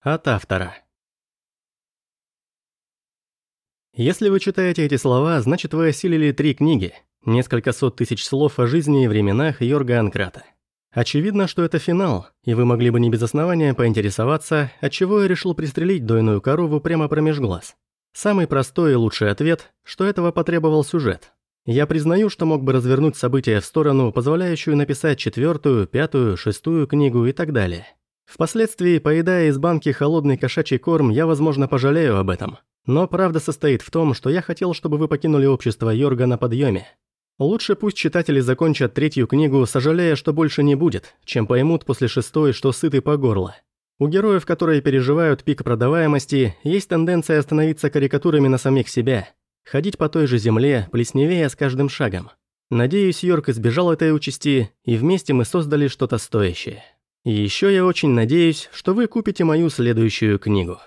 От автора. Если вы читаете эти слова, значит вы осилили три книги, несколько сот тысяч слов о жизни и временах Йорга Анкрата. Очевидно, что это финал, и вы могли бы не без основания поинтересоваться, отчего я решил пристрелить дойную корову прямо промеж глаз. Самый простой и лучший ответ, что этого потребовал сюжет. Я признаю, что мог бы развернуть события в сторону, позволяющую написать четвертую, пятую, шестую книгу и так далее. Впоследствии, поедая из банки холодный кошачий корм, я, возможно, пожалею об этом. Но правда состоит в том, что я хотел, чтобы вы покинули общество Йорга на подъеме. Лучше пусть читатели закончат третью книгу, сожалея, что больше не будет, чем поймут после шестой, что сыты по горло. У героев, которые переживают пик продаваемости, есть тенденция становиться карикатурами на самих себя. Ходить по той же земле, плесневее с каждым шагом. Надеюсь, Йорк избежал этой участи, и вместе мы создали что-то стоящее. И еще я очень надеюсь, что вы купите мою следующую книгу.